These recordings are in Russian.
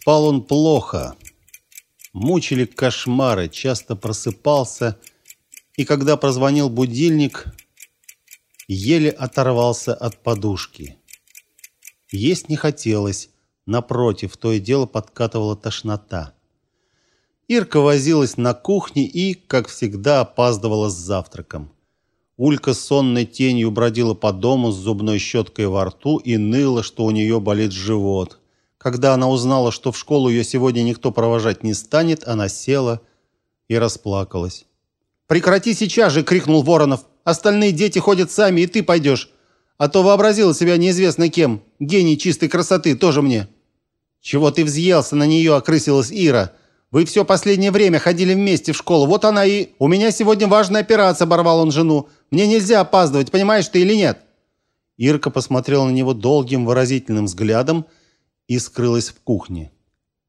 Спал он плохо. Мучили кошмары, часто просыпался, и когда прозвонил будильник, еле оторвался от подушки. Есть не хотелось, напротив, то и дело подкатывала тошнота. Ирка возилась на кухне и, как всегда, опаздывала с завтраком. Улька сонной тенью бродила по дому с зубной щеткой во рту и ныла, что у нее болит живот. Когда она узнала, что в школу ее сегодня никто провожать не станет, она села и расплакалась. «Прекрати сейчас же!» — крикнул Воронов. «Остальные дети ходят сами, и ты пойдешь. А то вообразила себя неизвестно кем. Гений чистой красоты тоже мне». «Чего ты взъелся на нее?» — окрысилась Ира. «Вы все последнее время ходили вместе в школу. Вот она и... У меня сегодня важная операция», — оборвал он жену. «Мне нельзя опаздывать, понимаешь ты или нет?» Ирка посмотрела на него долгим выразительным взглядом и скрылась в кухне.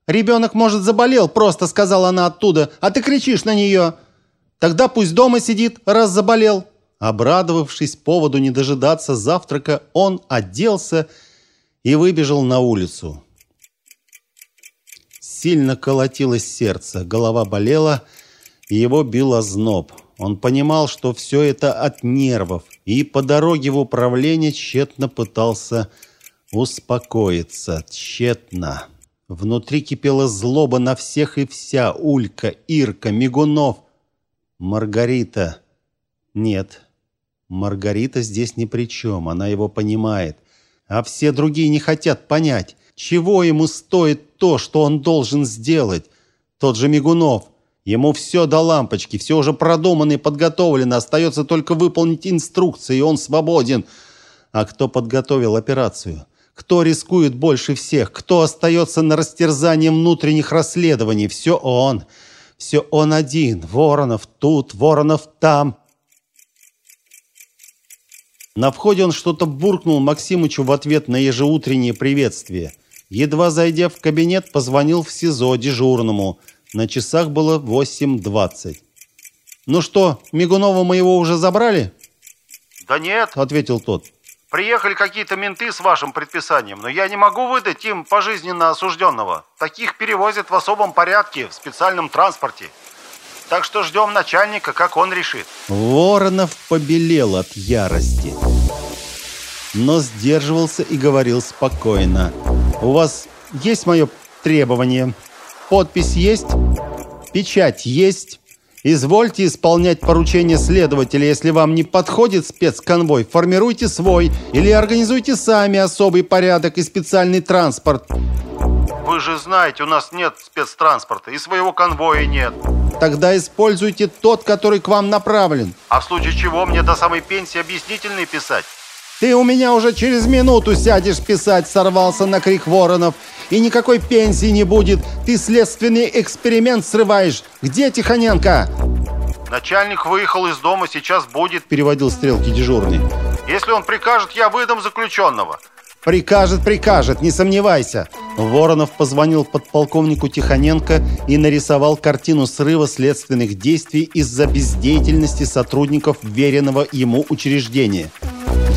«Ребенок, может, заболел, просто», — сказала она оттуда, «а ты кричишь на нее». «Тогда пусть дома сидит, раз заболел». Обрадовавшись поводу не дожидаться завтрака, он оделся и выбежал на улицу. Сильно колотилось сердце, голова болела, и его бил озноб. Он понимал, что все это от нервов, и по дороге в управление тщетно пытался успокоиться. Тщетно. Внутри кипела злоба на всех и вся. Улька, Ирка, Мигунов. Маргарита. Нет, Маргарита здесь ни при чем, она его понимает. А все другие не хотят понять, чего ему стоит то, что он должен сделать. Тот же Мигунов. Ему все до лампочки, все уже продумано и подготовлено, остается только выполнить инструкции, и он свободен. А кто подготовил операцию? Кто рискует больше всех? Кто остается на растерзании внутренних расследований? Все он. Все он один. Воронов тут, Воронов там. На входе он что-то буркнул Максимычу в ответ на ежеутреннее приветствие. Едва зайдя в кабинет, позвонил в СИЗО дежурному. На часах было 8.20. «Ну что, Мигунова моего уже забрали?» «Да нет», — ответил тот. «Приехали какие-то менты с вашим предписанием, но я не могу выдать им пожизненно осужденного. Таких перевозят в особом порядке, в специальном транспорте. Так что ждем начальника, как он решит. Воронов побелел от ярости, но сдерживался и говорил спокойно. «У вас есть мое требование? Подпись есть? Печать есть?» Извольте исполнять поручения следователя. Если вам не подходит спецконвой, формируйте свой или организуйте сами особый порядок и специальный транспорт. Вы же знаете, у нас нет спецтранспорта и своего конвоя нет. Тогда используйте тот, который к вам направлен. А в случае чего мне до самой пенсии объяснительные писать? Ты у меня уже через минуту сядешь писать, сорвался на крик Воронов. И никакой пенсии не будет. Ты следственный эксперимент срываешь. Где Тихоненко? Начальник выехал из дома, сейчас будет, переводил стрелки дежурный. Если он прикажет, я выдам заключенного. Прикажет, прикажет, не сомневайся. Воронов позвонил подполковнику Тихоненко и нарисовал картину срыва следственных действий из-за бездеятельности сотрудников веренного ему учреждения.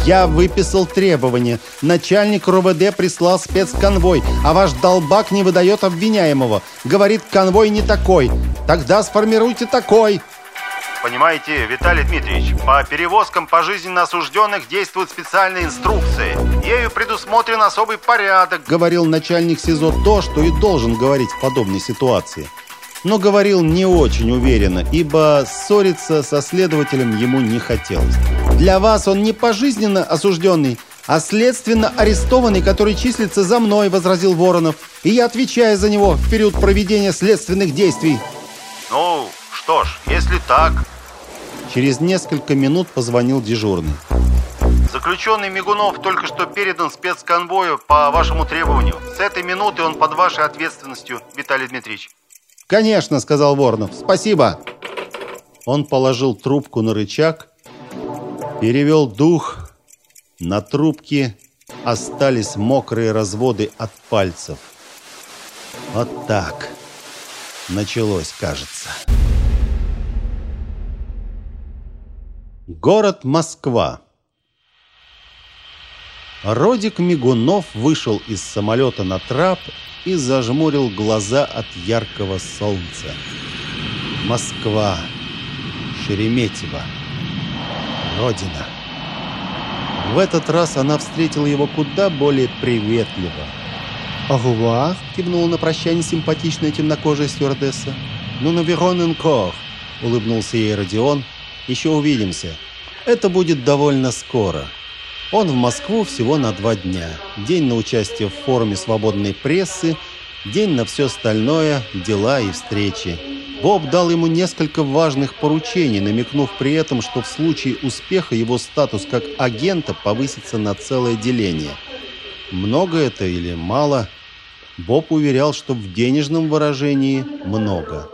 Я выписал требования. Начальник РОВД прислал спецконвой, а ваш долбак не выдает обвиняемого. Говорит, конвой не такой. Тогда сформируйте такой. Понимаете, Виталий Дмитриевич, по перевозкам пожизненно осужденных действуют специальные инструкции. Ею предусмотрен особый порядок. Говорил начальник СИЗО то, что и должен говорить в подобной ситуации. Но говорил не очень уверенно, ибо ссориться со следователем ему не хотелось. Для вас он не пожизненно осужденный, а следственно арестованный, который числится за мной, возразил Воронов. И я отвечаю за него в период проведения следственных действий. Ну, что ж, если так... Через несколько минут позвонил дежурный. Заключенный Мигунов только что передан спецконвою по вашему требованию. С этой минуты он под вашей ответственностью, Виталий Дмитриевич. «Конечно», — сказал Воронов. «Спасибо». Он положил трубку на рычаг, перевел дух. На трубке остались мокрые разводы от пальцев. Вот так началось, кажется. Город Москва. Родик Мигунов вышел из самолета на трап и зажмурил глаза от яркого солнца. Москва, Шереметьево, Родина. В этот раз она встретила его куда более приветливо. «Охуа!» — кивнула на прощание симпатичная темнокожая стюардесса. «Ну, на Вероненкор!» — улыбнулся ей Родион. «Еще увидимся. Это будет довольно скоро». Он в Москву всего на два дня. День на участие в форуме свободной прессы, день на все остальное, дела и встречи. Боб дал ему несколько важных поручений, намекнув при этом, что в случае успеха его статус как агента повысится на целое деление. Много это или мало? Боб уверял, что в денежном выражении много.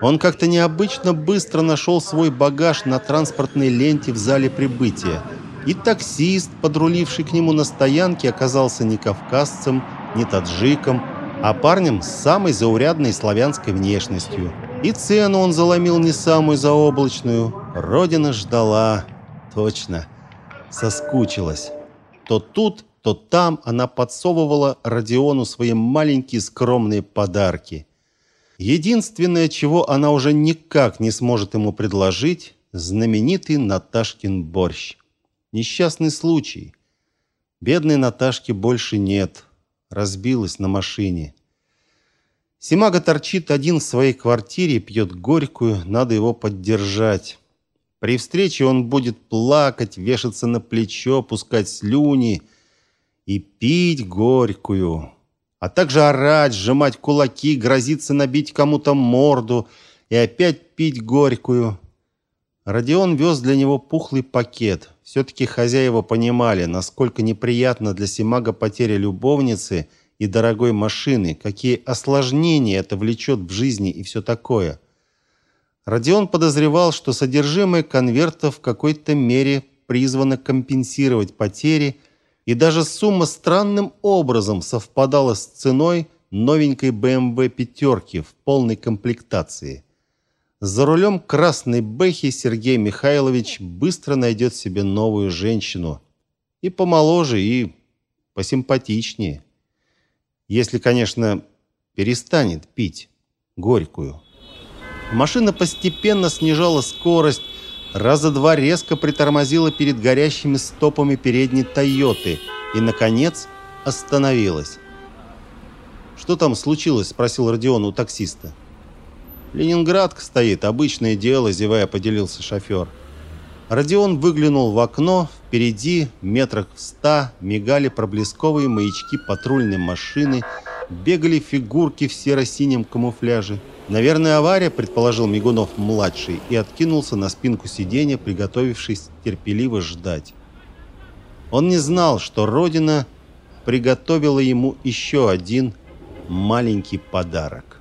Он как-то необычно быстро нашел свой багаж на транспортной ленте в зале прибытия – и таксист, подруливший к нему на стоянке, оказался не кавказцем, не таджиком, а парнем с самой заурядной славянской внешностью. И цену он заломил не самую заоблачную. Родина ждала. Точно. Соскучилась. То тут, то там она подсовывала Родиону свои маленькие скромные подарки. Единственное, чего она уже никак не сможет ему предложить, знаменитый Наташкин борщ. Несчастный случай. Бедной Наташки больше нет. Разбилась на машине. Симага торчит один в своей квартире, пьет горькую, надо его поддержать. При встрече он будет плакать, вешаться на плечо, пускать слюни и пить горькую, а также орать, сжимать кулаки, грозиться набить кому-то морду и опять пить горькую. Родион вез для него пухлый пакет. Все-таки хозяева понимали, насколько неприятно для Симага потеря любовницы и дорогой машины, какие осложнения это влечет в жизни и все такое. Родион подозревал, что содержимое конверта в какой-то мере призвано компенсировать потери, и даже сумма странным образом совпадала с ценой новенькой BMW пятерки в полной комплектации. За рулем красной Бэхи Сергей Михайлович быстро найдет себе новую женщину. И помоложе, и посимпатичнее. Если, конечно, перестанет пить горькую. Машина постепенно снижала скорость, раза два резко притормозила перед горящими стопами передней «Тойоты» и, наконец, остановилась. «Что там случилось?» – спросил Родион у таксиста. Ленинградка стоит, обычное дело, зевая, поделился шофер. Родион выглянул в окно. Впереди, метрах в ста, мигали проблесковые маячки патрульной машины, бегали фигурки в серо-синем камуфляже. Наверное, авария, предположил Мигунов-младший, и откинулся на спинку сиденья, приготовившись терпеливо ждать. Он не знал, что Родина приготовила ему еще один маленький подарок.